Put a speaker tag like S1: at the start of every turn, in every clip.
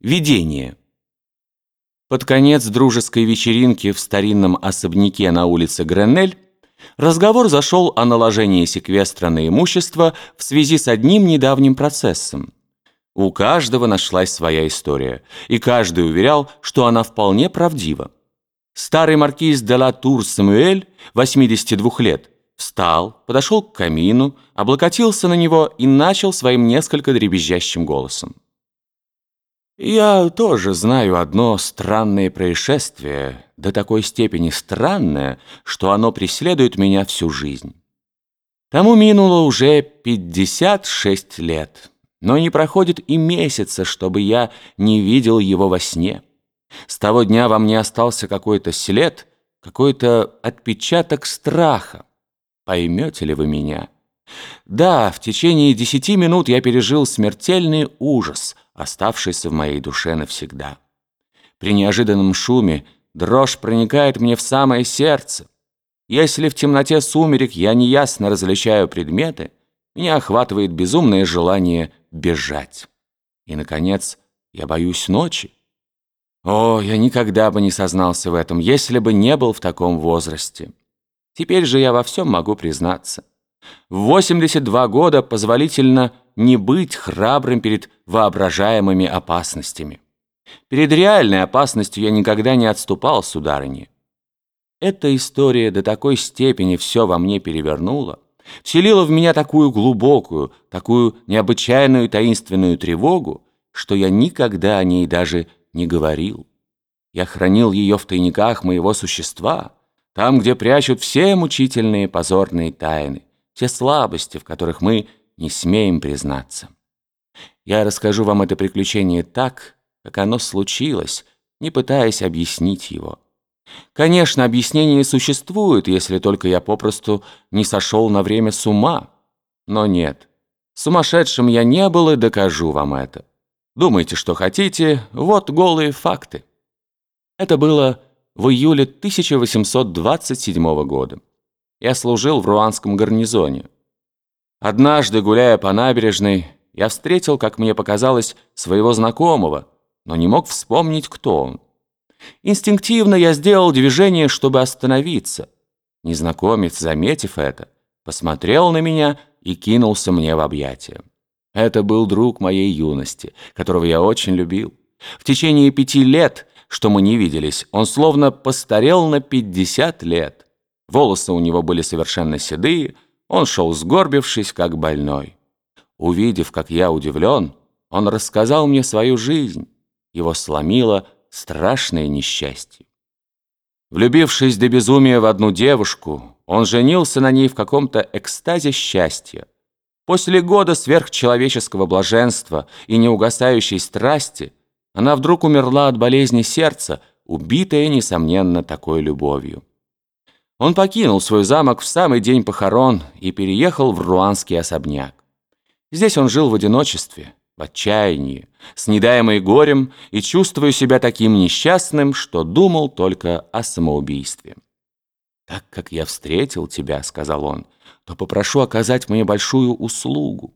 S1: Видение. Под конец дружеской вечеринки в старинном особняке на улице Гренель разговор зашел о наложении секвестра на имущество в связи с одним недавним процессом. У каждого нашлась своя история, и каждый уверял, что она вполне правдива. Старый маркиз де ла Тур Самуэль, 82 лет, встал, подошел к камину, облокотился на него и начал своим несколько дребезжащим голосом. «Я тоже знаю одно странное происшествие, до такой степени странное, что оно преследует меня всю жизнь. Тому минуло уже 56 лет, но не проходит и месяца, чтобы я не видел его во сне. С того дня во мне остался какой-то след, какой-то отпечаток страха. Поймете ли вы меня? Да, в течение десяти минут я пережил смертельный ужас, оставшийся в моей душе навсегда. При неожиданном шуме дрожь проникает мне в самое сердце. Если в темноте сумерек я неясно различаю предметы, меня охватывает безумное желание бежать. И, наконец, я боюсь ночи. О, я никогда бы не сознался в этом, если бы не был в таком возрасте. Теперь же я во всем могу признаться. В 82 года позволительно не быть храбрым перед воображаемыми опасностями. Перед реальной опасностью я никогда не отступал, сударыни. Эта история до такой степени все во мне перевернула, вселила в меня такую глубокую, такую необычайную таинственную тревогу, что я никогда о ней даже не говорил. Я хранил ее в тайниках моего существа, там, где прячут все мучительные позорные тайны, те слабости, в которых мы не смеем признаться. Я расскажу вам это приключение так, как оно случилось, не пытаясь объяснить его. Конечно, объяснение существует, если только я попросту не сошел на время с ума. Но нет, сумасшедшим я не был и докажу вам это. Думайте, что хотите, вот голые факты. Это было в июле 1827 года. Я служил в руанском гарнизоне. Однажды, гуляя по набережной, я встретил, как мне показалось, своего знакомого, но не мог вспомнить, кто он. Инстинктивно я сделал движение, чтобы остановиться. Незнакомец, заметив это, посмотрел на меня и кинулся мне в объятия. Это был друг моей юности, которого я очень любил. В течение пяти лет, что мы не виделись, он словно постарел на пятьдесят лет. Волосы у него были совершенно седые, он шел сгорбившись, как больной. Увидев, как я удивлен, он рассказал мне свою жизнь. Его сломило страшное несчастье. Влюбившись до безумия в одну девушку, он женился на ней в каком-то экстазе счастья. После года сверхчеловеческого блаженства и неугасающей страсти она вдруг умерла от болезни сердца, убитая, несомненно, такой любовью. Он покинул свой замок в самый день похорон и переехал в руанский особняк. Здесь он жил в одиночестве, в отчаянии, с недаемой горем и чувствуя себя таким несчастным, что думал только о самоубийстве. «Так как я встретил тебя, — сказал он, — то попрошу оказать мне большую услугу.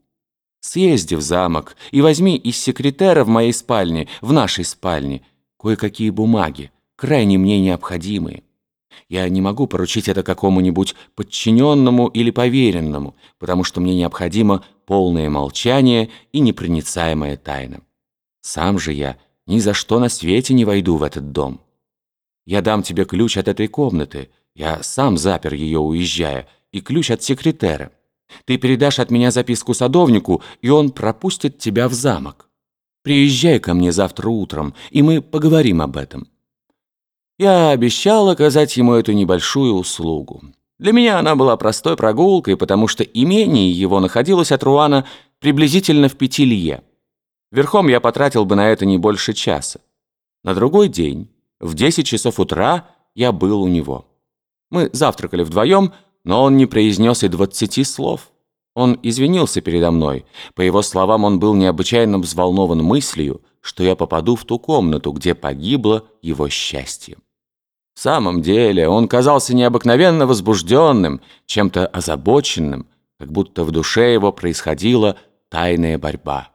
S1: Съезди в замок и возьми из секретера в моей спальне, в нашей спальне, кое-какие бумаги, крайне мне необходимые. Я не могу поручить это какому-нибудь подчиненному или поверенному, потому что мне необходимо полное молчание и непроницаемая тайна. Сам же я ни за что на свете не войду в этот дом. Я дам тебе ключ от этой комнаты, я сам запер ее, уезжая, и ключ от секретера. Ты передашь от меня записку садовнику, и он пропустит тебя в замок. Приезжай ко мне завтра утром, и мы поговорим об этом». Я обещал оказать ему эту небольшую услугу. Для меня она была простой прогулкой, потому что имение его находилось от Руана приблизительно в пяти лье. Верхом я потратил бы на это не больше часа. На другой день, в 10 часов утра, я был у него. Мы завтракали вдвоем, но он не произнес и двадцати слов. Он извинился передо мной. По его словам, он был необычайно взволнован мыслью, что я попаду в ту комнату, где погибло его счастье. В самом деле, он казался необыкновенно возбужденным, чем-то озабоченным, как будто в душе его происходила тайная борьба.